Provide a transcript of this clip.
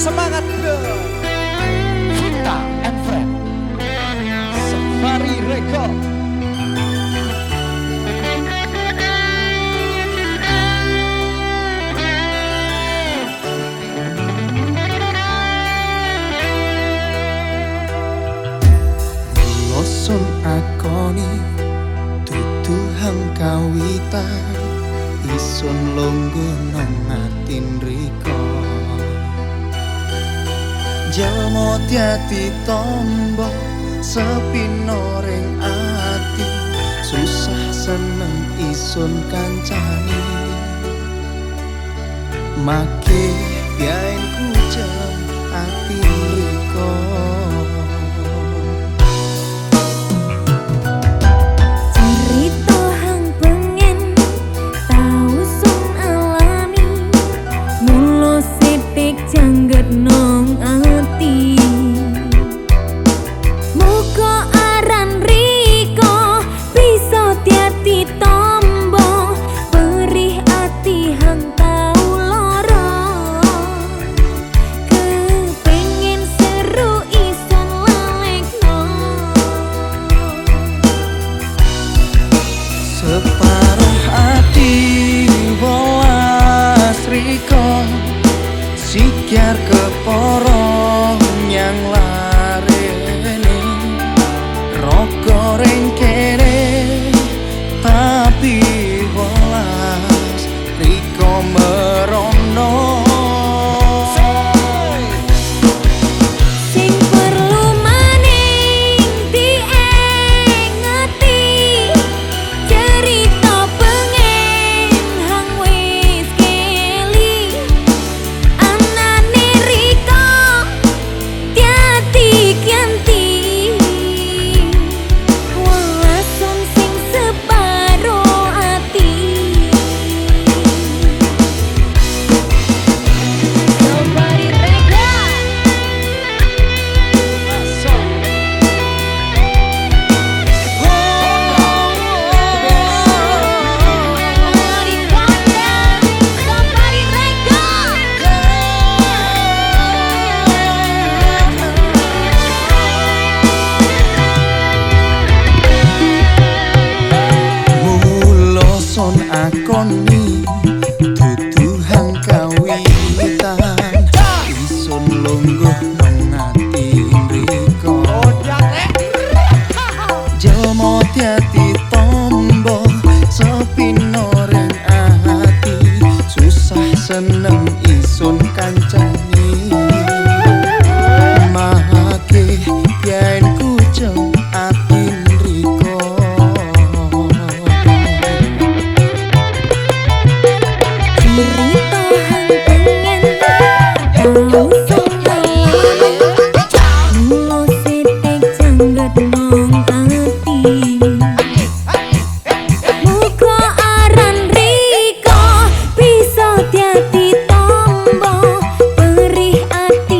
Semangat Indo Vita and Friend Safari Record. Blossom akoni, tutuhang kawitan, ison longgo nang atin riko Jalmo tiati tombo sepi noreng ati. Susah seneng isun kancani make biain kucel ati riko riko sikiar keporong yang lare rok akoni tutuhan kawitan. Isun lungguh mengati riko jelmo tiati tombo sepi noreng ati. Susah seneng isun kancani